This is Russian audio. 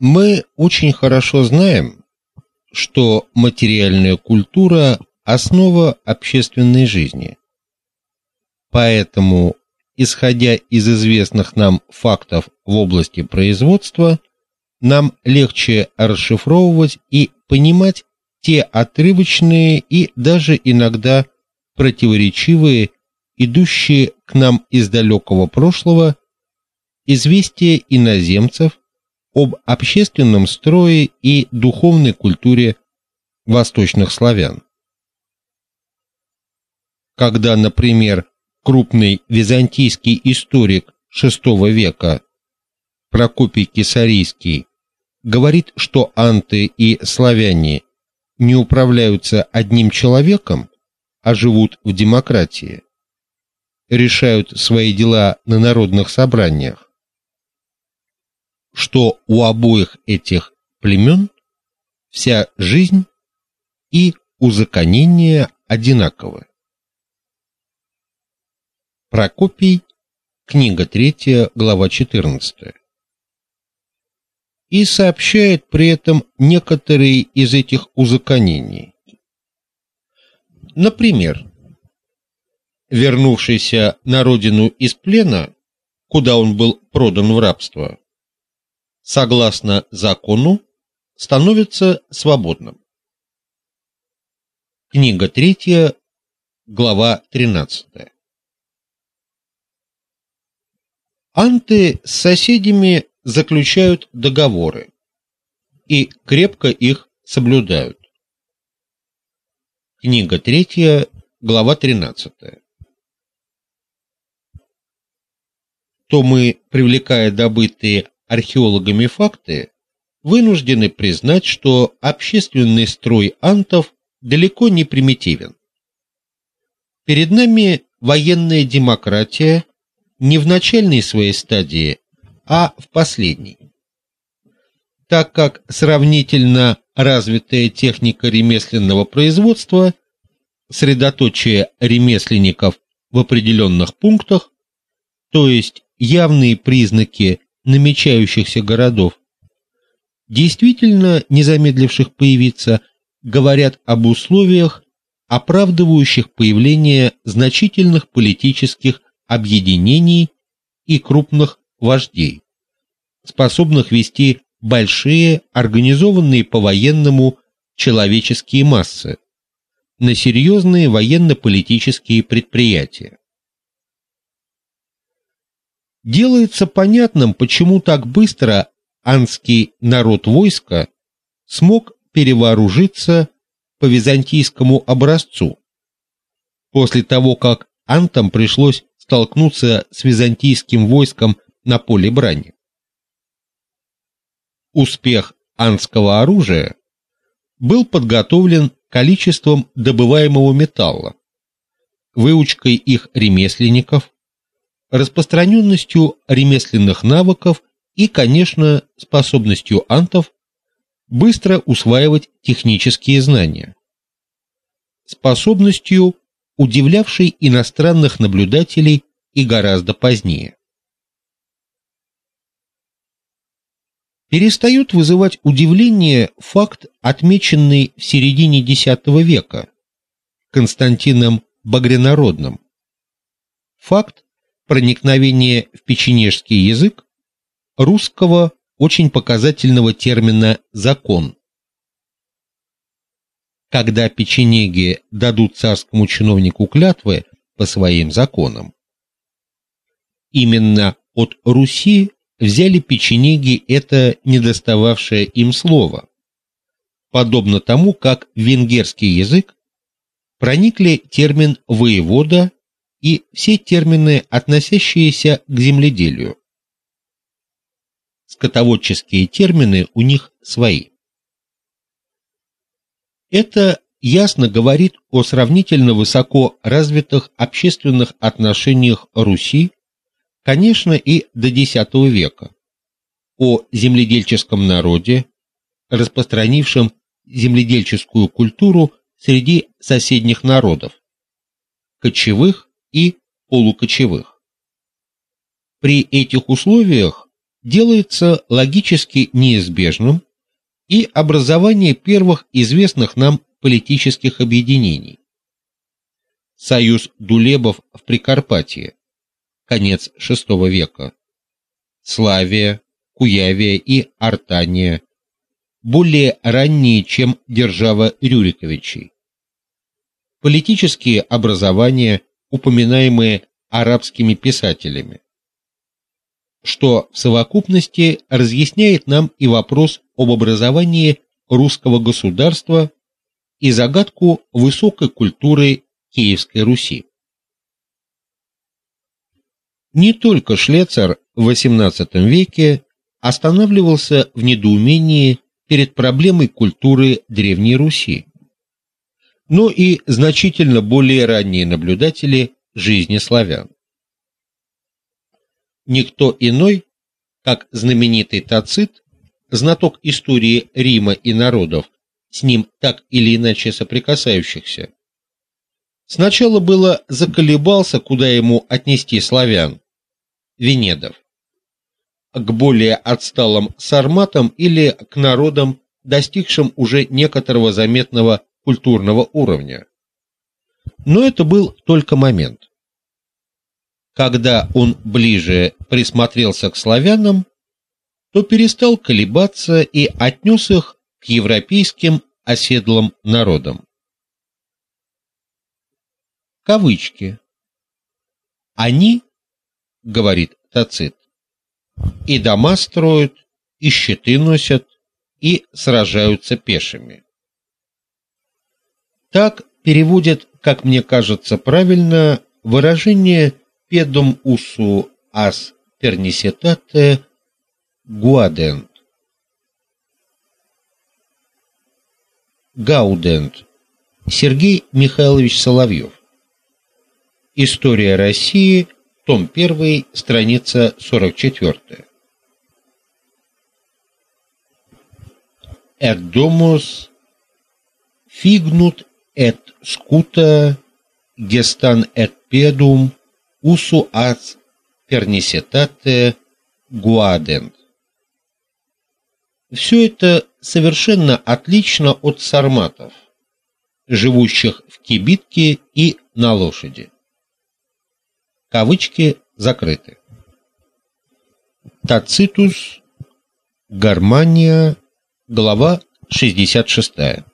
Мы очень хорошо знаем, что материальная культура основа общественной жизни. Поэтому, исходя из известных нам фактов в области производства, нам легче расшифровывать и понимать те отрывочные и даже иногда противоречивые, идущие к нам из далекого прошлого, известия иноземцев об общественном строе и духовной культуре восточных славян. Когда, например, крупный византийский историк VI века Прокопий Кесарийский говорит, что анты и славяне не управляются одним человеком, а живут в демократии, решают свои дела на народных собраниях, что у обоих этих племен вся жизнь и узаконение одинаковы. Прокопий, книга 3, глава 14. И сообщает при этом некоторые из этих узаконений. Например, вернувшийся на родину из плена, куда он был продан в рабство, согласно закону, становится свободным. Книга 3, глава 13. Анты с соседями заключают договоры и крепко их соблюдают. Книга 3, глава 13. То мы, привлекая добытые археологами факты, вынуждены признать, что общественный строй антов далеко не примитивен. Перед нами военная демократия не в начальной своей стадии, а в последней. Так как сравнительно развитая техника ремесленного производства, средоточие ремесленников в определенных пунктах, то есть явные признаки намечающихся городов, действительно не замедливших появиться, говорят об условиях, оправдывающих появление значительных политических объединений и крупных вождей, способных вести большие, организованные по-военному человеческие массы на серьезные военно-политические предприятия. Делается понятным, почему так быстро анский народ войска смог перевооружиться по византийскому образцу. После того, как антам пришлось столкнуться с византийским войском на поле брани. Успех анского оружия был подготовлен количеством добываемого металла, выучкой их ремесленников, распространенностью ремесленных навыков и, конечно, способностью антов быстро усваивать технические знания, способностью, удивлявшей иностранных наблюдателей и гораздо позднее. Перестает вызывать удивление факт, отмеченный в середине X века Константином Багрянародным. Факт проникновения в печенежский язык русского очень показательного термина закон. Когда печенеги дадут царскому чиновнику клятвы по своим законам, именно от Руси взяли печенеги это недостававшее им слово, подобно тому, как в венгерский язык проникли термин воевода и все термины, относящиеся к земледелию. Скотоводческие термины у них свои. Это ясно говорит о сравнительно высоко развитых общественных отношениях Руси конечно, и до X века, о земледельческом народе, распространившем земледельческую культуру среди соседних народов, кочевых и полукочевых. При этих условиях делается логически неизбежным и образование первых известных нам политических объединений. Союз Дулебов в Прикарпатье, конец VI века. Славия, Куявия и Артания, более ранние, чем держава Рюриковичей. Политические образования, упоминаемые арабскими писателями. Что в совокупности разъясняет нам и вопрос об образовании русского государства и загадку высокой культуры Киевской Руси. Не только Шлецер в XVIII веке останавливался в недоумении перед проблемой культуры Древней Руси, но и значительно более ранние наблюдатели жизни славян. Никто иной, как знаменитый Тацит, знаток истории Рима и народов, с ним так или иначе соприкасающихся, сначала было заколебался, куда ему отнести славян, венедов, к более отсталым сарматам или к народам, достигшим уже некоторого заметного культурного уровня. Но это был только момент. Когда он ближе присмотрелся к славянам, то перестал колебаться и отнес их к европейским оседлым народам. Кавычки. Они, говорит Тацит, и дома строят, и щиты носят, и сражаются пешими. Так переводит, как мне кажется правильно, выражение pedum usu as pernicetate guadent. Гаудент. Сергей Михайлович Соловьев. История России, том 1, страница 44. Et domus fignut et scuta gestan et pedum usu as pernicetate guadent. Все это совершенно отлично от сарматов, живущих в кибитке и на лошади. Кавычки закрыты. Тацитус, Гармания, глава 66.